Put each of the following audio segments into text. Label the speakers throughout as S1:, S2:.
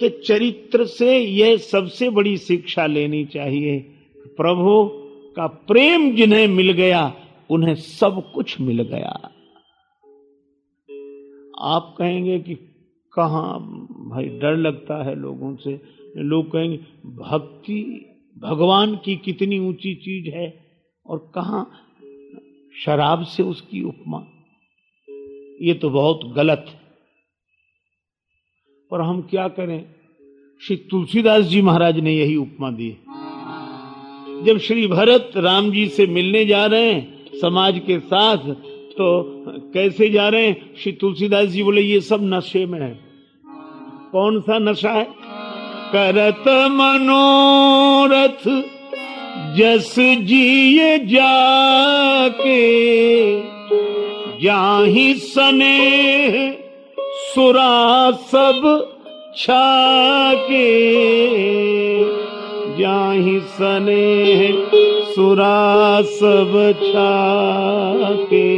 S1: के चरित्र से यह सबसे बड़ी शिक्षा लेनी चाहिए प्रभु का प्रेम जिन्हें मिल गया, उन्हें सब कुछ मिल गया। आप कहेंगे कि कहा, भाई डर लगता है लोगों से। लोग कहेंगे, भक्ति, भगवान की कितनी ऊँची चीज़ है और कहा शराब से उसकी उपमा। ये तो बहुत गलत है। और हम क्या करें? श्री तुलसीदास जी महाराज ने यही उपमा दी जब श्री भरत राम जी से मिलने जा रहे हैं समाज के साथ तो कैसे जा रहे हैं? श्री तुलसीदास जी बोले, ये सब नशे में है। कौन सा नशा है? करत मनोरथ, जस जिए जाके, जाही सने सुरा सब छाके। जाही सने सुरा सब छाके।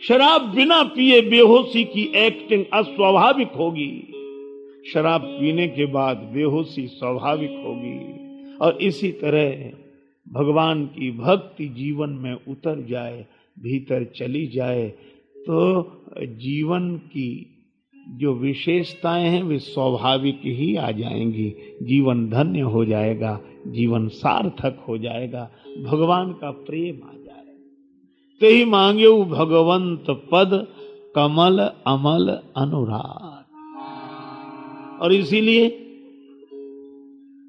S1: शराब बिना पिए बेहोशी की एक्टिंग अस्वाभाविक होगी। शराब पीने के बाद बेहोशी स्वाभाविक होगी। और इसी तरह भगवान की भक्ति जीवन में उतर जाए, भीतर चली जाए तो जीवन की जो विशेषताएँ हैं, वे स्वाभाविक ही आ जाएँगी। जीवन धन्य हो जाएगा, जीवन सार्थक हो जाएगा, भगवान का प्रेम आ जाए ते ही मांगे भगवंत पद, कमल, अमल, अनुराग। और इसीलिए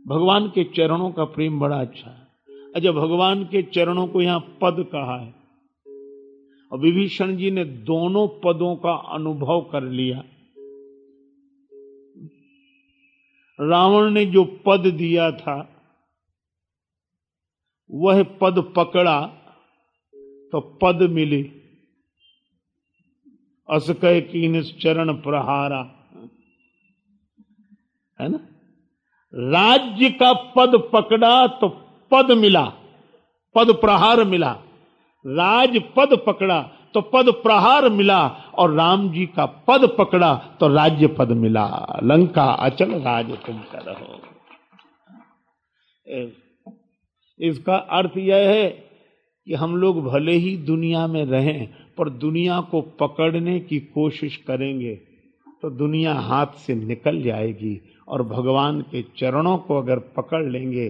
S1: भगवान के चरणों का प्रेम बड़ा अच्छा है। अच्छा भगवान के चरणों को यहाँ पद कहा है। और विभीषण जी ने दोनों पदों का अनुभव कर लिया। रावण ने जो पद दिया था, वह पद पकड़ा तो पद मिली। असकय कीन चरण प्रहारा। है ना? राज्य का पद पकड़ा तो पद मिला, पद प्रहार मिला। राज पद पकड़ा तो पद प्रहार मिला और राम जी का पद पकड़ा तो राज्य पद मिला। लंका अचल राज तुम करो। इसका अर्थ यह है कि हम लोग भले ही दुनिया में रहें, पर दुनिया को पकड़ने की कोशिश करेंगे तो दुनिया हाथ से निकल जाएगी। और भगवान के चरणों को अगर पकड़ लेंगे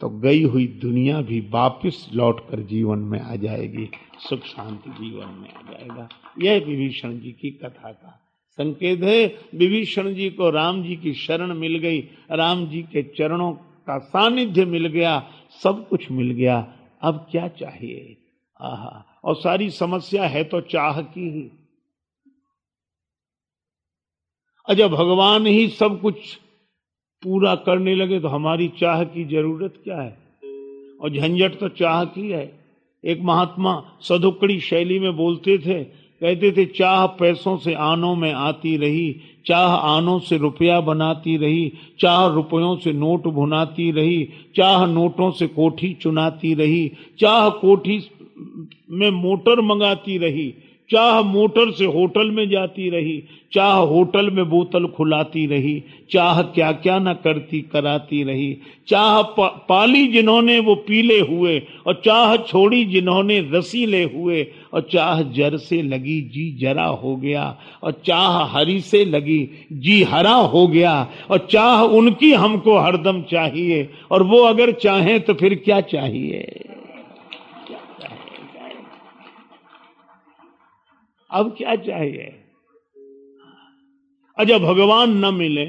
S1: तो गई हुई दुनिया भी वापिस लौटकर जीवन में आ जाएगी, सुख शांति जीवन में आ जाएगा। यह विभीषण जी की कथा का संकेत है। विभीषण जी को राम जी की शरण मिल गई। राम जी के चरणों का सानिध्य मिल गया, सब कुछ मिल गया। अब क्या चाहिए? आहा, और सारी समस्या है तो चाह की ही। अजय भगवान ही सब कुछ पूरा करने लगे तो हमारी चाह की ज़रूरत क्या है? और झंझट तो चाह की है। एक महात्मा सदुकड़ी शैली में बोलते थे, कहते थे, चाह पैसों से आनों में आती रही, चाह आनों से रुपया बनाती रही, चाह रुपयों से नोट भुनाती रही, चाह नोटों से कोठी चुनाती रही, चाह कोठी में मोटर मंगाती रही चाह मोटर से होटल में जाती रही चाह होटल में बोतल खुलाती रही चाह क्या क्या ना करती कराती रही चाह पा, पाली जिन्होंने वो पीले हुए और चाह छोड़ी जिन्होंने रसीले हुए और चाह जर से लगी जी जरा हो गया और चाह हरी से लगी जी हरा हो गया और चाह उनकी हमको हरदम चाहिए और वो अगर चाहें तो फिर क्या चाहिए? अब क्या चाहिए? अच्छा भगवान न मिले,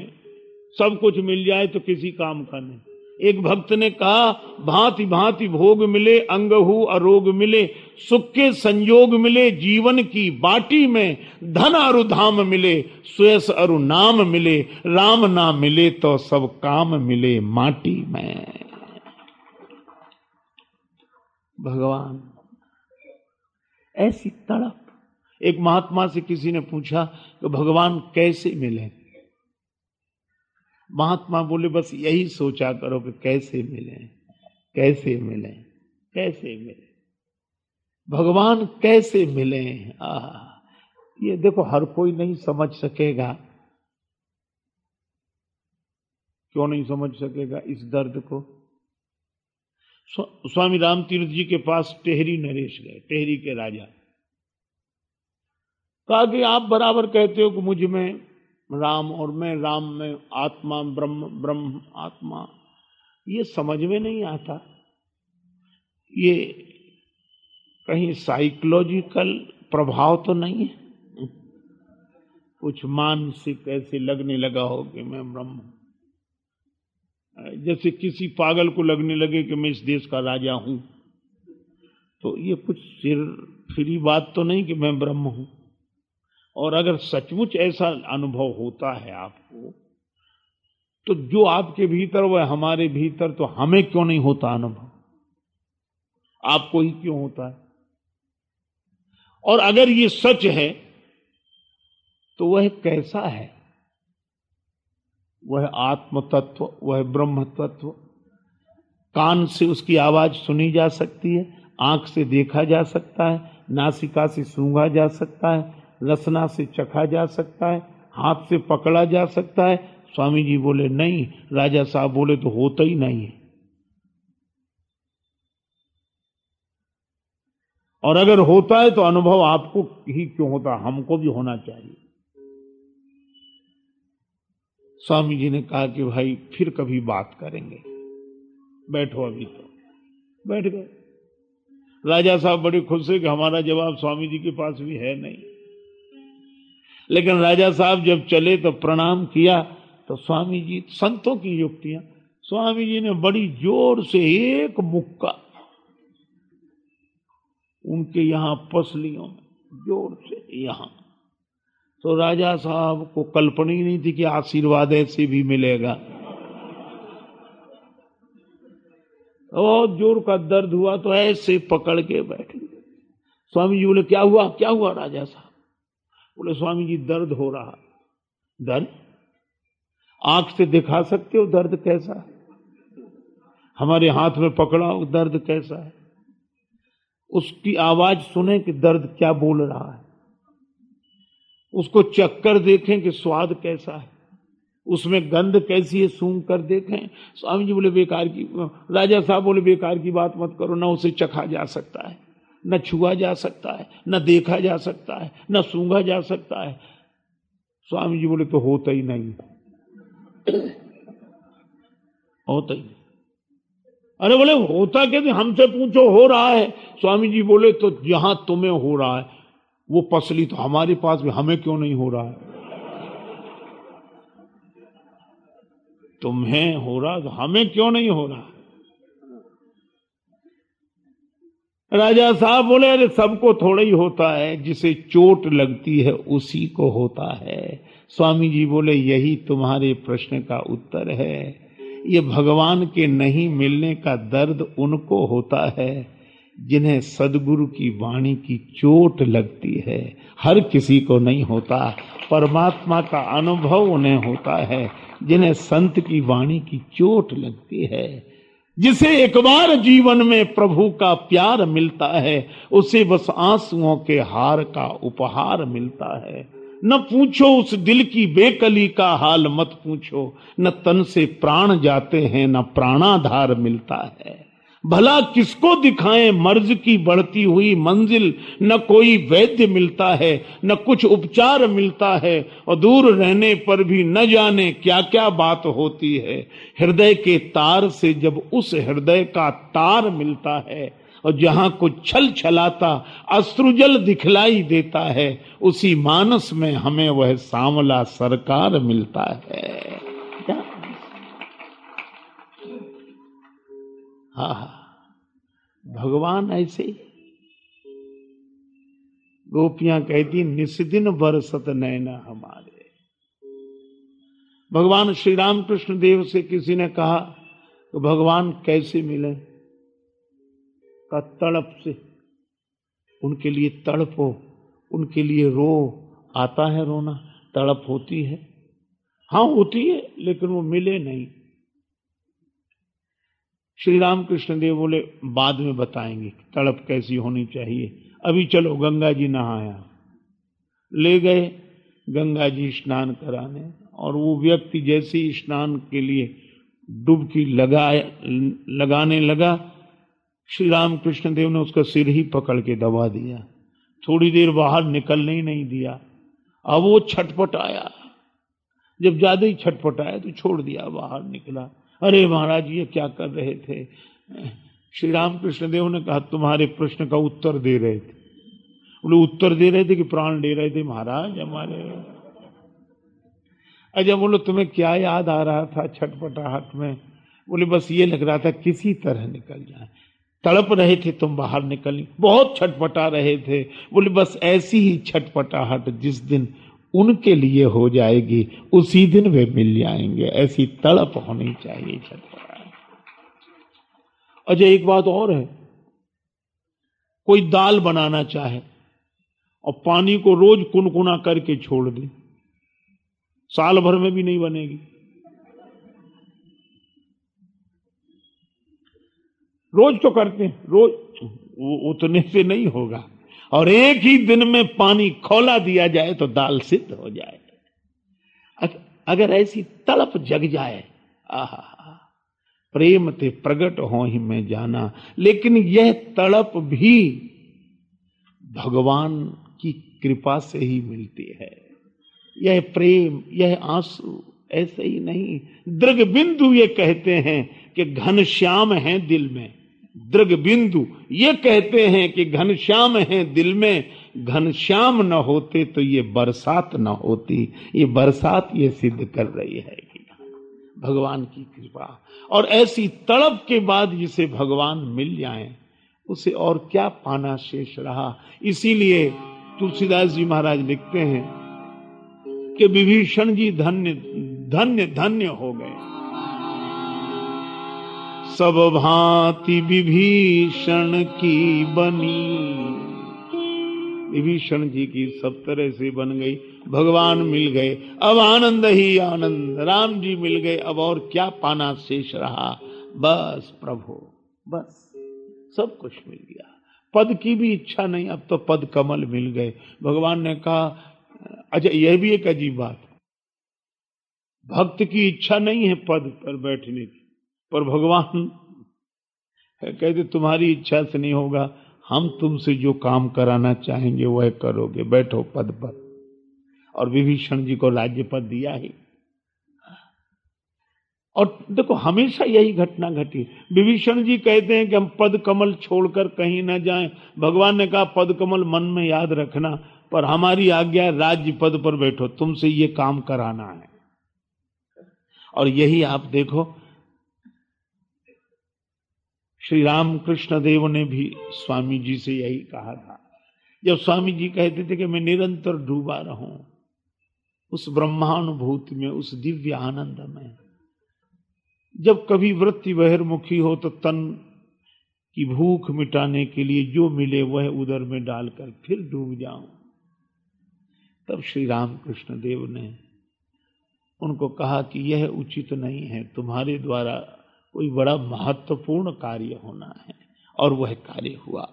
S1: सब कुछ मिल जाए तो किसी काम का नहीं। एक भक्त ने कहा, भांति भांति भोग मिले अंगहु अरोग मिले, सुख के संयोग मिले, जीवन की बाटी में धन अरु धाम मिले सुयस अरु नाम मिले, राम ना मिले तो सब काम मिले माटी में। भगवान, ऐसी तड़प एक महात्मा से किसी ने पूछा कि भगवान कैसे मिले? महात्मा बोले, बस यही सोचा करो कि कैसे मिले? कैसे मिले? कैसे मिले? भगवान कैसे मिले? आ, ये देखो, हर कोई नहीं समझ सकेगा। क्यों नहीं समझ सकेगा इस दर्द को? स्वामी राम तीर्थ जी के पास टेहरी नरेश गए, टेहरी के राजा। कहा कि आप बराबर कहते हो कि मुझमें राम और मैं राम में आत्मा, ब्रह्म ब्रह्म, आत्मा। ये समझ में नहीं आता। ये कहीं साइकोलॉजिकल प्रभाव तो नहीं है। कुछ मानसिक ऐसे लगने लगा हो कि मैं ब्रह्म जैसे किसी पागल को लगने लगे कि मैं इस देश का राजा हूँ। तो ये कुछ सिर, फ्री बात तो नहीं कि मैं ब्रह्म हूँ। और अगर सचमुच ऐसा अनुभव होता है आपको तो जो आपके भीतर वह हमारे भीतर तो हमें क्यों नहीं होता अनुभव? आपको ही क्यों होता है? और अगर ये सच है तो वह कैसा है? वह आत्म तत्व वह ब्रह्म तत्व कान से उसकी आवाज़ सुनी जा सकती है, आँख से देखा जा सकता है, नासिका से सूंघा जा सकता है रसना से चखा जा सकता है, हाथ से पकड़ा जा सकता है। स्वामी जी बोले, नहीं, राजा साहब बोले तो होता ही नहीं है। और अगर होता है तो अनुभव आपको ही क्यों होता? हमको भी होना चाहिए। स्वामी जी ने कहा कि, भाई, फिर कभी बात करेंगे। बैठो अभी तो। बैठ गए। राजा साहब बड़े खुश है कि हमारा जवाब स्वामी जी के पास भी है नहीं। लेकिन राजा साहब जब चले तो प्रणाम किया तो स्वामी जी, संतों की युक्तियाँ। स्वामी जी ने बड़ी ज़ोर से एक मुक्का उनके यहाँ पसलियों में, ज़ोर से यहाँ। तो राजा साहब को कल्पना ही नहीं थी कि आशीर्वाद ऐसे भी मिलेगा। बहुत ज़ोर का दर्द हुआ तो ऐसे पकड़ के बैठ। स्वामी जी बोले, क्या हुआ? क्या हुआ राजा साहब? बोले स्वामी जी दर्द हो रहा दर्द? आँख से दिखा सकते हो दर्द कैसा है? हमारे हाथ में पकड़ा हो दर्द कैसा है? उसकी आवाज़ सुने कि दर्द क्या बोल रहा है। उसको चक्कर देखें कि स्वाद कैसा है। उसमें गंध कैसी है, सूंघ कर देखें। स्वामी जी बोले, बेकार की, राजा साहब बोले, बेकार की बात मत करो, ना उसे चखा जा सकता है। न छुआ जा सकता है, न देखा जा सकता है, न सूंघा जा सकता है। स्वामी जी बोले तो होता ही नहीं। होता ही अरे बोले, होता कैसे? हमसे पूछो, हो रहा है। स्वामी जी बोले तो जहाँ तुम्हें हो रहा है, वो पसली तो हमारे पास भी, हमें क्यों नहीं हो रहा है? तुम्हें हो रहा तो हमें क्यों नहीं हो रहा राजा साहब बोले, अरे, सबको थोड़ा ही होता है, जिसे चोट लगती है, उसी को होता है। स्वामी जी बोले, यही तुम्हारे प्रश्न का उत्तर है। ये भगवान के नहीं मिलने का दर्द उनको होता है, जिन्हें सदगुरु की वाणी की चोट लगती है। हर किसी को नहीं होता, परमात्मा का अनुभव उन्हें होता है, जिन्हें संत की वाणी की चोट लगती है। जिसे एक बार जीवन में प्रभु का प्यार मिलता है, उसे बस आंसुओं के हार का उपहार मिलता है। न पूछो उस दिल की बेकली का हाल मत पूछो, न तन से प्राण जाते हैं, न प्राणाधार मिलता है। भला किसको दिखाएँ? मर्ज की बढ़ती हुई मंजिल। न कोई वैद्य मिलता है, न कुछ उपचार मिलता है, और दूर रहने पर भी न जाने क्या क्या बात होती है। हृदय के तार से जब उस हृदय का तार मिलता है, और जहाँ कुछ छल छलाता, अश्रुजल दिखलाई देता है, उसी मानस में हमें वह सांवला सरकार मिलता है। हा भगवान ऐसे। गोपियाँ कहती, निस्दिन बरसत नैना हमारे। भगवान श्री राम कृष्ण देव से किसी ने कहा तो भगवान कैसे मिले? का तड़प से उनके लिए तड़प हो, उनके लिए रो, आता है रोना, तड़प होती है। हाँ होती है, लेकिन वो मिले नहीं। श्री रामकृष्ण देव बोले, बाद में बताएँगे तड़प कैसी होनी चाहिए। अभी चलो गंगा जी नहाया। ले गए गंगा जी स्नान कराने और वो व्यक्ति जैसे ही स्नान के लिए डुबकी लगाए, लगाने लगा श्री राम कृष्ण देव ने उसका सिर ही पकड़ के दबा दिया। थोड़ी देर बाहर निकलने ही नहीं दिया। अब वो छटपट आया। जब ज़्यादा ही छटपट आया तो छोड़ दिया, बाहर निकला। अरे महाराज, ये क्या कर रहे थे? श्री राम कृष्ण देव ने कहा, तुम्हारे प्रश्न का उत्तर दे रहे थे। बोले, उत्तर दे रहे थे कि प्राण ले रहे थे महाराज हमारे? अजय बोलो, तुम्हें क्या याद आ रहा था छटपटाहट में? बोले, बस ये लग रहा था किसी तरह निकल जाए। तड़प रहे थे तुम बाहर निकल बहुत छटपटा रहे थे। बोले, बस ऐसी ही छटपटाहट जिस दिन उनके लिए हो जाएगी, उसी दिन वे मिल जाएँगे। ऐसी तड़प होनी चाहिए छटपटाहट अजय एक बात और है। कोई दाल बनाना चाहे और पानी को रोज कुनकुना करके छोड़ दे, साल भर में भी नहीं बनेगी। रोज तो करते हैं, रोज उतने से नहीं होगा। और एक ही दिन में पानी खोला दिया जाए तो दाल सिद्ध हो जाए। अगर ऐसी तड़प जग जाए, आहा, प्रेम ते प्रगट हो ही में जाना, लेकिन यह तड़प भी भगवान की कृपा से ही मिलती है। यह प्रेम, यह आँसू ऐसे ही नहीं, दृग बिंदु ये कहते हैं कि घनश्याम है दिल में। दृग बिंदु, ये कहते हैं कि घनश्याम है दिल में। घनश्याम न होते तो ये बरसात न होती। ये बरसात ये सिद्ध कर रही है भगवान की कृपा। और ऐसी तड़प के बाद जिसे भगवान मिल जाए, उसे और क्या पाना शेष रहा? इसीलिए तुलसीदास जी महाराज लिखते हैं कि विभीषण जी धन्य धन्य धन्य हो गए। सब भांति विभीषण की बनी। विभीषण जी की सब तरह से बन गई, भगवान मिल गए। अब आनंद ही आनंद, राम जी मिल गए। अब और क्या पाना शेष रहा? बस प्रभु, बस, सब कुछ मिल गया। पद की भी इच्छा नहीं, अब तो पद कमल मिल गए। भगवान ने कहा अच्छा यह भी एक अजीब बात। भक्त की इच्छा नहीं है पद पर बैठने की। पर भगवान कहते, तुम्हारी इच्छा से नहीं होगा। हम तुमसे जो काम कराना चाहेंगे, वह करोगे। बैठो पद पर। और विभीषण जी को राज्य पद दिया ही। और देखो, हमेशा यही घटना घटी। विभीषण जी कहते हैं कि हम पद कमल छोड़कर कहीं ना जाएँ। भगवान ने कहा, पद कमल मन में याद रखना, पर हमारी आज्ञा राज्य पद पर बैठो। तुमसे ये काम कराना है। और यही आप देखो श्री राम कृष्ण देव ने भी स्वामी जी से यही कहा था। जब स्वामी जी कहते थे कि मैं निरंतर डूबा रहूँ, उस ब्रह्मानुभूति में, उस दिव्य आनंद में, जब कभी वृत्ति बहिर्मुखी हो तो तन की भूख मिटाने के लिए जो मिले वह उदर में डालकर फिर डूब जाऊँ। तब श्री राम कृष्ण देव ने उनको कहा कि यह उचित नहीं है, तुम्हारे द्वारा कोई बड़ा महत्वपूर्ण कार्य होना है और वह कार्य हुआ।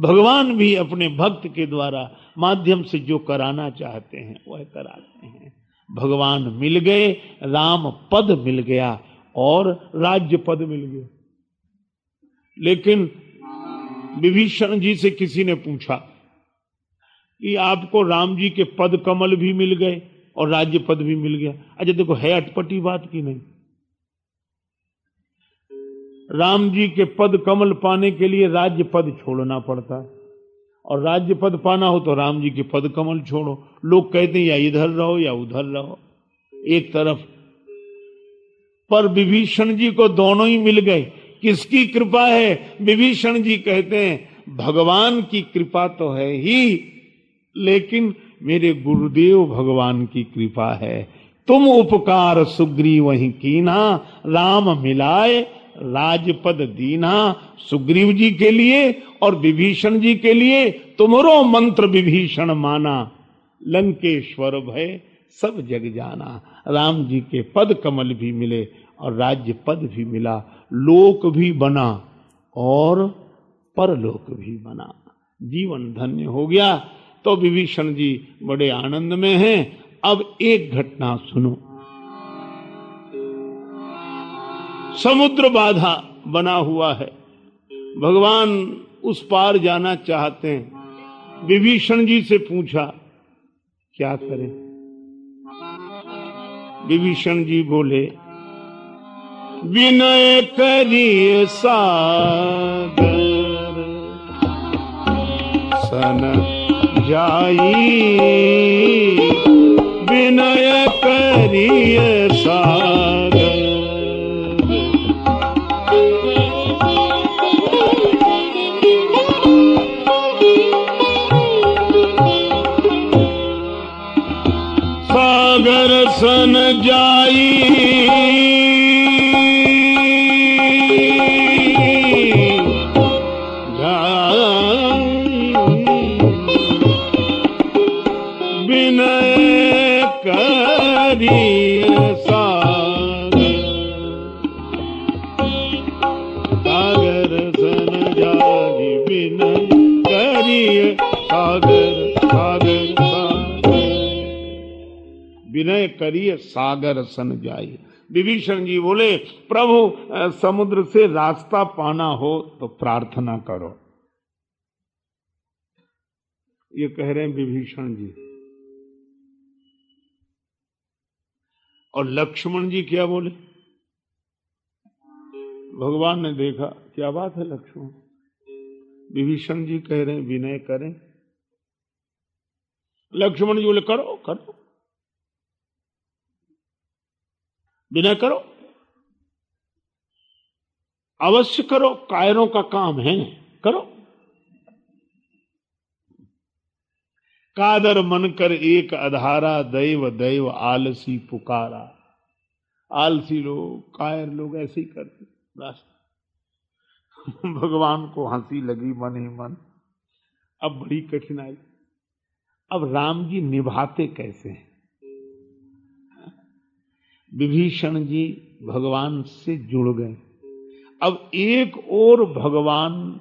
S1: भगवान भी अपने भक्त के द्वारा माध्यम से जो कराना चाहते हैं, वह कराते हैं। भगवान मिल गए, राम पद मिल गया और राज्य पद मिल गया। लेकिन विभीषण जी से किसी ने पूछा कि आपको राम जी के पद कमल भी मिल गए और राज्य पद भी मिल गया। अच्छा देखो, है अटपटी बात की नहीं? राम जी के पद कमल पाने के लिए राज्य पद छोड़ना पड़ता है। और राज्य पद पाना हो तो राम जी के पद कमल छोड़ो। लोग कहते हैं, या इधर रहो, या उधर रहो। एक तरफ़, पर विभीषण जी को दोनों ही मिल गए। किसकी कृपा है? विभीषण जी कहते हैं, भगवान की कृपा तो है ही, लेकिन मेरे गुरुदेव भगवान की कृपा है। तुम उपकार सुग्रीव वही कीना, राम मिलाए राजपद दीना सुग्रीव जी के लिए और विभीषण जी के लिए तुमरो मंत्र विभीषण माना। लंकेश्वर भय, सब जग जाना। राम जी के पद कमल भी मिले और राज्य पद भी मिला। लोक भी बना और परलोक भी बना। जीवन धन्य हो गया। तो विभीषण जी बड़े आनंद में हैं। अब एक घटना सुनो। समुद्र बाधा बना हुआ है। भगवान उस पार जाना चाहते हैं। विभीषण जी से पूछा, क्या करें? विभीषण जी बोले, विनय करिए सागर, सन जाई। विनय करिए सागर विनय करी सागर सन जाई विनय करिए सागर सागर सागर विनय करिए सागर सन जाइए विभीषण जी बोले, प्रभु समुद्र से रास्ता पाना हो तो प्रार्थना करो। ये कह रहे हैं विभीषण जी और लक्ष्मण जी क्या बोले? भगवान ने देखा, क्या बात है लक्ष्मण? विभीषण जी कह रहे हैं, विनय करें। लक्ष्मण जी बोले, करो करो। विनय करो। अवश्य करो, कायरों का काम है, करो। कादर मन कर एक अधारा, दैव दैव आलसी पुकारा। आलसी लोग, कायर लोग ऐसे ही करते भगवान को हँसी लगी, मन ही मन। अब बड़ी कठिनाई। अब राम जी निभाते कैसे हैं? विभीषण जी भगवान से जुड़ गए। अब एक और भगवान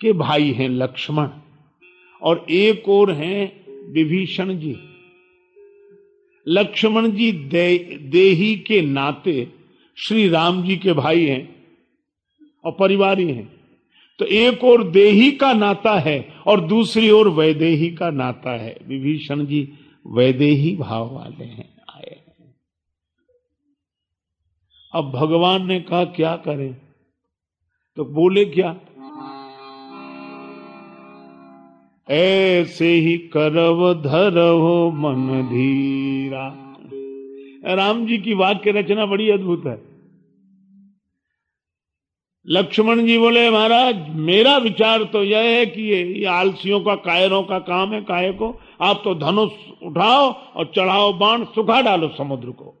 S1: के भाई हैं लक्ष्मण। और एक और हैं विभीषण जी। लक्ष्मण जी दे, देही के नाते श्री राम जी के भाई हैं और परिवारी हैं। तो एक और देही का नाता है और दूसरी ओर वैदेही का नाता है। विभीषण जी वैदेही भाव वाले हैं आए अब भगवान ने कहा क्या करें? तो बोले क्या? ऐसे ही करव धरव मन धीरा। राम जी की वाक्य रचना बड़ी अद्भुत है। लक्ष्मण जी बोले महाराज मेरा विचार तो यह है कि ये, आलसियों का कायरों का काम है काय को? आप तो धनुष उठाओ और चढ़ाओ बाण सुखा डालो समुद्र को।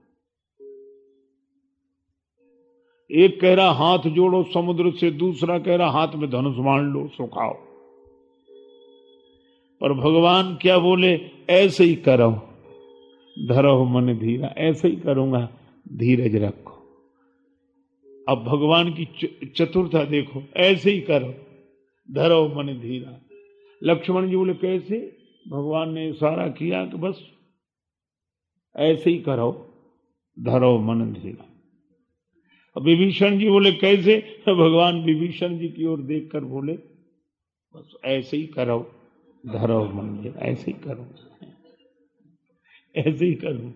S1: एक कह रहा हाथ जोड़ो समुद्र से दूसरा कह रहा हाथ में धनुष बाण लो सुखाओ। पर भगवान क्या बोले? ऐसे ही करो। धरो मन धीरा, ऐसे ही करूँगा, धीरज रखो। अब भगवान की चतुरता देखो, ऐसे ही करो। धरो मन धीरा। लक्ष्मण जी बोले, कैसे? भगवान ने इशारा किया कि बस। ऐसे ही करो, धरो मन धीरा। विभीषण जी बोले, कैसे? भगवान विभीषण जी की ओर देखकर बोले, बस ऐसे ही करो। धरो मंदिर, ऐसे ही करो। ऐसे ही करो।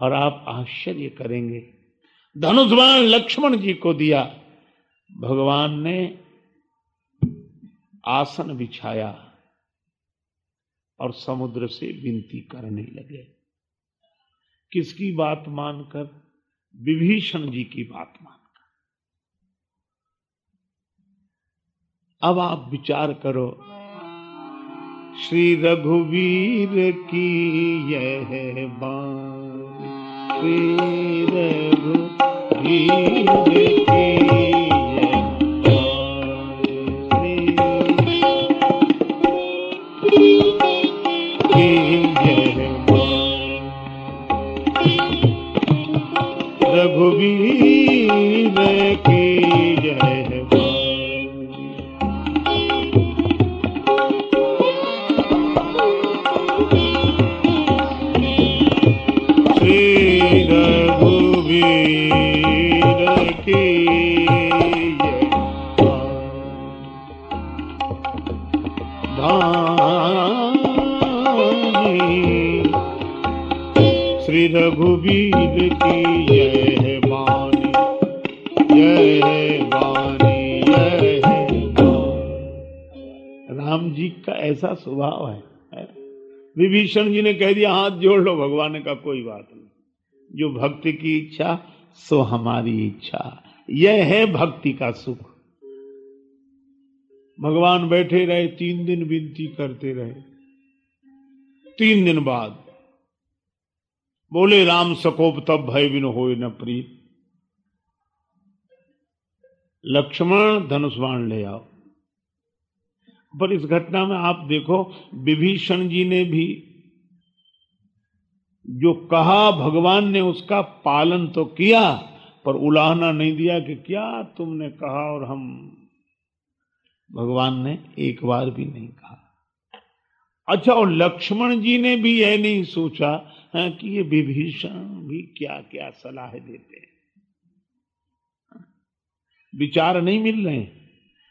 S1: और आप आश्चर्य करेंगे। धनुष्वान लक्ष्मण जी को दिया। भगवान ने आसन बिछाया और समुद्र से विनती करने लगे। किसकी बात मानकर? विभीषण जी की बात मानकर। अब आप विचार करो श्री रघुवीर की यह बात श्री रघुवीर की रघुवीर की स्वभाव है विभीषण जी ने कह दिया, हाथ जोड़ लो, भगवान का कोई बात नहीं। जो भक्ति की इच्छा, सो हमारी इच्छा। यह है भक्ति का सुख। भगवान बैठे रहे, तीन दिन विनती करते रहे। तीन दिन बाद बोले, राम सकोप तब भय बिन हो न प्रीत। लक्ष्मण धनुष्वाण ले आओ। पर इस घटना में आप देखो, विभीषण जी ने भी जो कहा, भगवान ने उसका पालन तो किया, पर उलाहना नहीं दिया कि क्या तुमने कहा और हम, भगवान ने एक बार भी नहीं कहा। अच्छा और लक्ष्मण जी ने भी यह नहीं सोचा, है, कि ये विभीषण भी क्या क्या सलाह देते हैं। विचार नहीं मिल रहे हैं।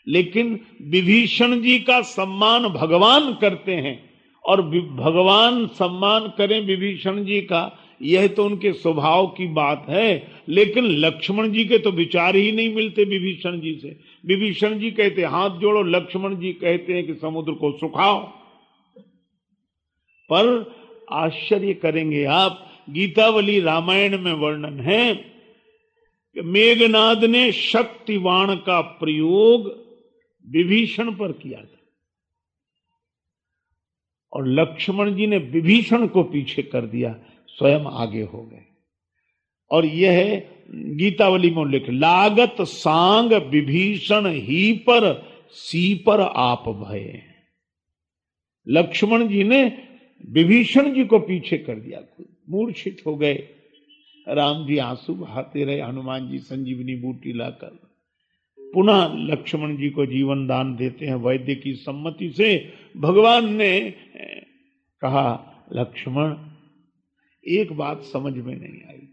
S1: लेकिन विभीषण जी का सम्मान भगवान करते हैं। और भगवान सम्मान करें विभीषण जी का, यह तो उनके स्वभाव की बात है। लेकिन लक्ष्मण जी के तो विचार ही नहीं मिलते विभीषण जी से। विभीषण जी कहते, हाथ जोड़ो। लक्ष्मण जी कहते हैं कि, समुद्र को सुखाओ। पर आश्चर्य करेंगे आप, गीतावली रामायण में वर्णन है कि मेघनाद ने शक्तिवाण का प्रयोग विभीषण पर किया था। और लक्ष्मण जी ने विभीषण को पीछे कर दिया, स्वयं आगे हो गए। और यह गीतावली में लिख लागत सांग विभीषण ही पर, सी पर आप भय। लक्ष्मण जी ने विभीषण जी को पीछे कर दिया, खुद मूर्छित हो गए। राम जी आँसू बहाते रहे, हनुमान जी संजीवनी बूटी लाकर। पुनः लक्ष्मण जी को जीवन दान देते हैं वैद्य की सम्मति से। भगवान ने कहा, लक्ष्मण, एक बात समझ में नहीं आई।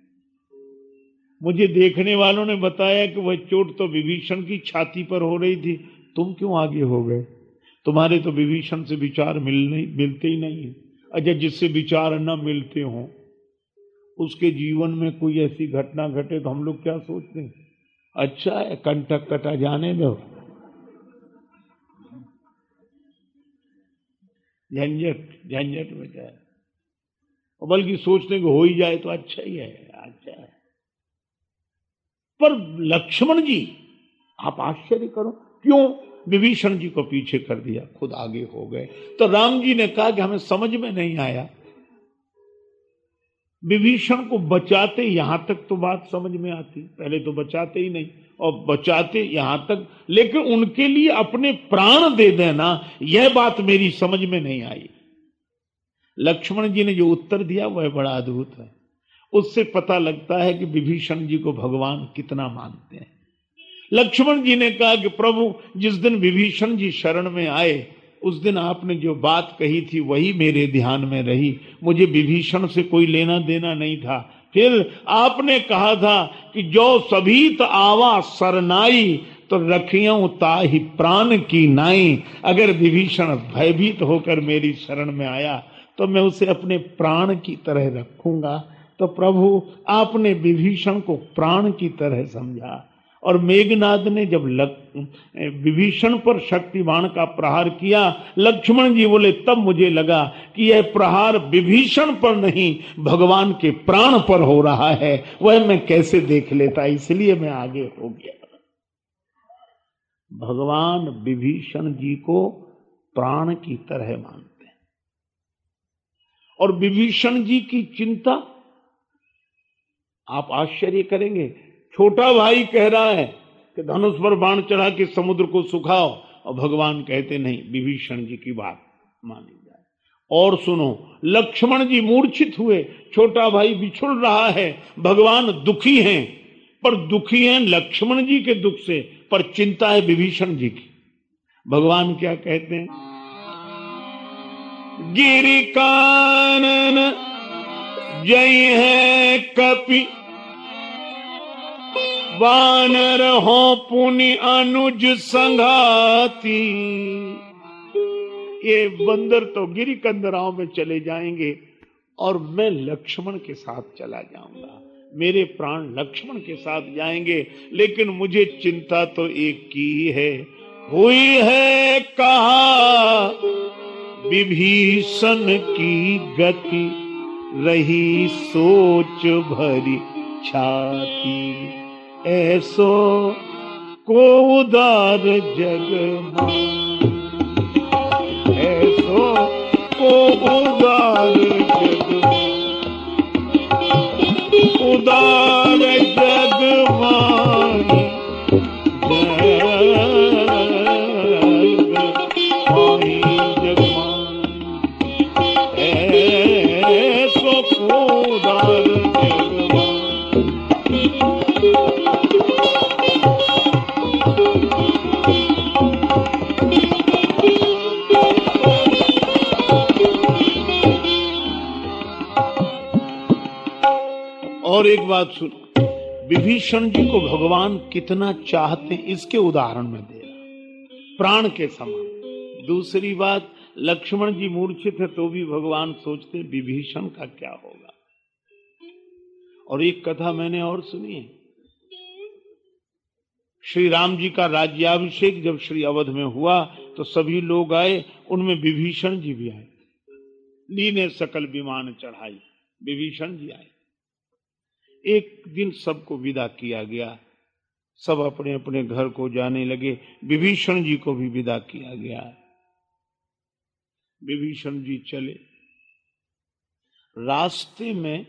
S1: मुझे देखने वालों ने बताया कि वह चोट तो विभीषण की छाती पर हो रही थी। तुम क्यों आगे हो गए? तुम्हारे तो विभीषण से विचार मिल नहीं, मिलते ही नहीं है। अच्छा जिससे विचार न मिलते हो, उसके जीवन में कोई ऐसी घटना घटे तो हम लोग क्या सोचते हैं? अच्छा है, कंटक कटा जाने दो। झंझट झंझट में जाए बल्कि सोचते कि हो ही जाए तो अच्छा ही है अच्छा है। पर लक्ष्मण जी, आप आश्चर्य करो, क्यों विभीषण जी को पीछे कर दिया, खुद आगे हो गए। तो राम जी ने कहा कि हमें समझ में नहीं आया। विभीषण को बचाते यहाँ तक तो बात समझ में आती। पहले तो बचाते ही नहीं, और बचाते यहाँ तक। लेकिन उनके लिए अपने प्राण दे देना, यह बात मेरी समझ में नहीं आई। लक्ष्मण जी ने जो उत्तर दिया, वह बड़ा अद्भुत है। उससे पता लगता है कि विभीषण जी को भगवान कितना मानते हैं। लक्ष्मण जी ने कहा कि प्रभु, जिस दिन विभीषण जी शरण में आए उस दिन आपने जो बात कही थी, वही मेरे ध्यान में रही। मुझे विभीषण से कोई लेना देना नहीं था। फिर आपने कहा था कि जो सभी तो आवा सरनाई तो रखियो ताही प्राण की नाई। अगर विभीषण भयभीत होकर मेरी शरण में आया तो मैं उसे अपने प्राण की तरह रखूँगा। तो प्रभु, आपने विभीषण को प्राण की तरह समझा। और मेघनाथ ने जब विभीषण पर शक्तिवाण का प्रहार किया, लक्ष्मण जी बोले, तब मुझे लगा कि यह प्रहार विभीषण पर नहीं, भगवान के प्राण पर हो रहा है। वह मैं कैसे देख लेता? इसलिए मैं आगे हो गया। भगवान विभीषण जी को प्राण की तरह मानते हैं। और विभीषण जी की चिंता, आप आश्चर्य करेंगे छोटा भाई कह रहा है कि धनुष पर बाण चढ़ा के समुद्र को सुखाओ। और भगवान कहते नहीं, विभीषण जी की बात मानी जाए। और सुनो, लक्ष्मण जी मूर्छित हुए। छोटा भाई बिछुड़ रहा है। भगवान दुखी हैं। पर दुखी हैं लक्ष्मण जी के दुख से, पर चिंता है विभीषण जी की। भगवान क्या कहते हैं? गिरी कानन जय है कपि वानर हो पुनि अनुज संघाती। ये बंदर तो गिरी कंदराओं में चले जाएँगे और मैं लक्ष्मण के साथ चला जाऊँगा। मेरे प्राण लक्ष्मण के साथ जाएँगे, लेकिन मुझे चिंता तो एक की ही है। हुई है कहा, विभीषण की गति, रही सोच भरी छाती। ऐसो को उदार जग ऐसो को उदार जग उदार जग जग मानी और एक बात सुन, विभीषण जी को भगवान कितना चाहते इसके उदाहरण में दे रहा प्राण के समान। दूसरी बात, लक्ष्मण जी मूर्छित है तो भी भगवान सोचते विभीषण का क्या होगा? और एक कथा मैंने और सुनी है। श्री राम जी का राज्याभिषेक जब श्री अवध में हुआ तो सभी लोग आए, उनमें विभीषण जी भी आए। ली ने सकल विमान चढ़ाई, विभीषण जी आए। एक दिन सबको विदा किया गया। सब अपने अपने घर को जाने लगे। विभीषण जी को भी विदा किया गया। विभीषण जी चले। रास्ते में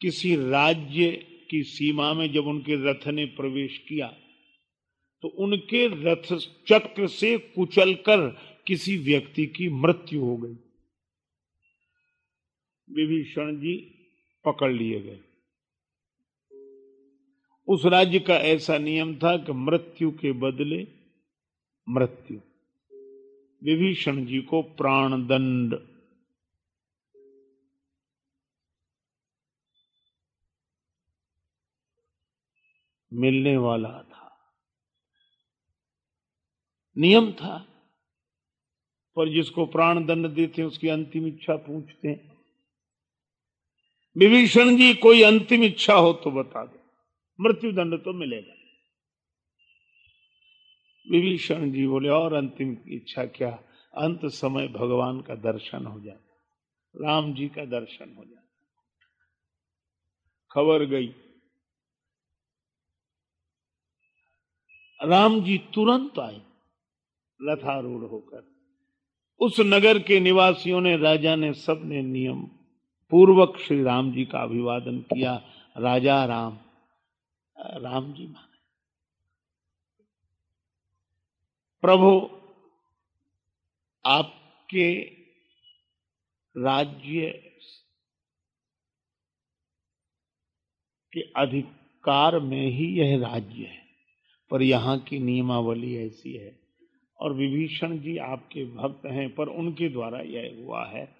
S1: किसी राज्य की सीमा में जब उनके रथ ने प्रवेश किया तो उनके रथ चक्र से कुचलकर किसी व्यक्ति की मृत्यु हो गई। विभीषण जी पकड़ लिए गए। उस राज्य का ऐसा नियम था कि मृत्यु के बदले मृत्यु। विभीषण जी को प्राण दंड मिलने वाला था। नियम था। पर जिसको प्राण दंड देते हैं, उसकी अंतिम इच्छा पूछते हैं। विभीषण जी, कोई अंतिम इच्छा हो तो बता दो। मृत्यु दंड तो मिलेगा। विभीषण जी बोले, और अंतिम इच्छा क्या? अंत समय भगवान का दर्शन हो जाता। राम जी का दर्शन हो जाता। खबर गई। राम जी तुरंत आए, लथारूढ़ होकर। उस नगर के निवासियों ने, राजा ने सबने नियम पूर्वक श्री राम जी का अभिवादन किया, राजा राम राम जी माने प्रभु, आपके राज्य के अधिकार में ही यह राज्य है, पर यहाँ की नियमावली ऐसी है। और विभीषण जी आपके भक्त हैं, पर उनके द्वारा यह हुआ है।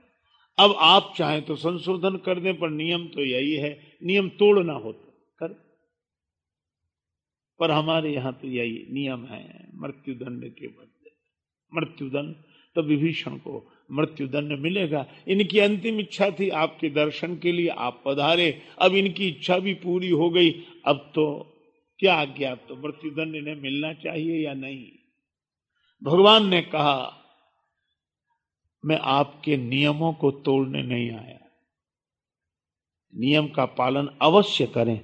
S1: अब आप चाहें तो संशोधन कर दें, पर नियम तो यही है, नियम तोड़ना हो। तो कर पर हमारे यहाँ तो यही नियम है, मृत्युदंड के बदले। मृत्युदंड तो विभीषण को मृत्युदंड मिलेगा। इनकी अंतिम इच्छा थी आपके दर्शन के लिए आप पधारे, अब इनकी इच्छा भी पूरी हो गई। अब तो क्या आज्ञा, अब तो मृत्युदंड इन्हें मिलना चाहिए या नहीं? भगवान ने कहा, मैं आपके नियमों को तोड़ने नहीं आया। नियम का पालन अवश्य करें।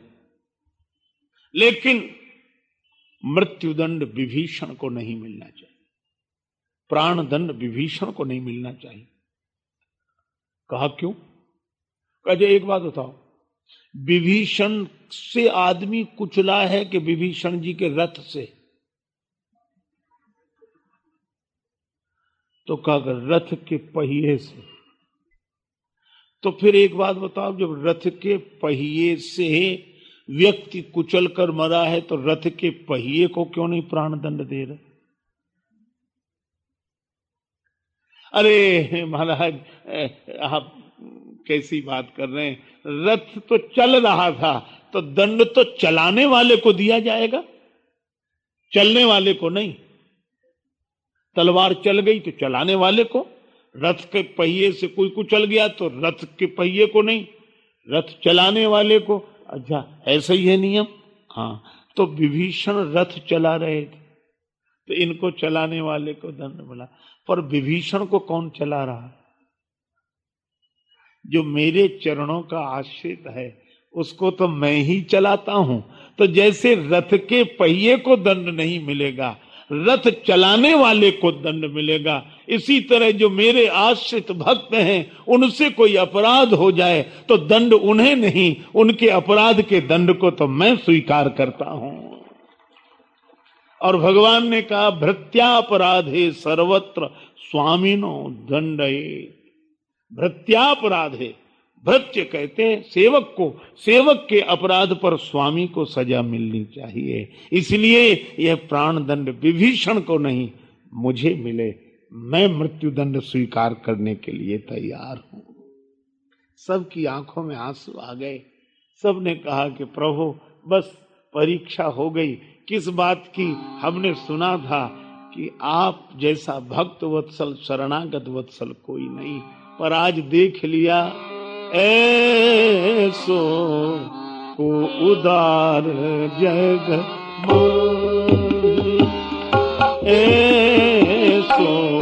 S1: लेकिन मृत्युदंड विभीषण को नहीं मिलना चाहिए। प्राण दंड विभीषण को नहीं मिलना चाहिए। कहा क्यों? कहे एक बात बताओ। विभीषण से आदमी कुचला है कि विभीषण जी के रथ से? तो कहा रथ के पहिए से। तो फिर एक बात बताओ, जब रथ के पहिए से व्यक्ति कुचल कर मरा है तो रथ के पहिए को क्यों नहीं प्राण दंड दे रहे? अरे, महाराज आप कैसी बात कर रहे हैं? रथ तो चल रहा था तो दंड तो चलाने वाले को दिया जाएगा? चलने वाले को नहीं। तलवार चल गई तो चलाने वाले को। रथ के पहिए से कोई कुचल गया तो रथ के पहिए को नहीं। रथ चलाने वाले को अच्छा ऐसा ही है नियम? हाँ तो विभीषण रथ चला रहे थे। तो इनको चलाने वाले को दंड मिला। पर विभीषण को कौन चला रहा? जो मेरे चरणों का आश्रित है, उसको तो मैं ही चलाता हूँ। तो जैसे रथ के पहिए को दंड नहीं मिलेगा रथ चलाने वाले को दंड मिलेगा। इसी तरह जो मेरे आश्रित भक्त हैं, उनसे कोई अपराध हो जाए तो दंड उन्हें नहीं, उनके अपराध के दंड को तो मैं स्वीकार करता हूँ। और भगवान ने कहा, भृत्यापराधे सर्वत्र स्वामीनो दंड भृत्यापराधे भृत्य कहते हैं, सेवक को, सेवक के अपराध पर स्वामी को सजा मिलनी चाहिए। इसलिए यह प्राण दंड विभीषण को नहीं, मुझे मिले। मैं मृत्यु दंड स्वीकार करने के लिए तैयार हूँ। सबकी आँखों में आँसू आ गए। सबने कहा कि, प्रभु, बस परीक्षा हो गई। किस बात की हमने सुना था कि आप जैसा भक्त वत्सल शरणागत वत्सल कोई नहीं, पर आज देख लिया ऐसो को उदार जग ऐसो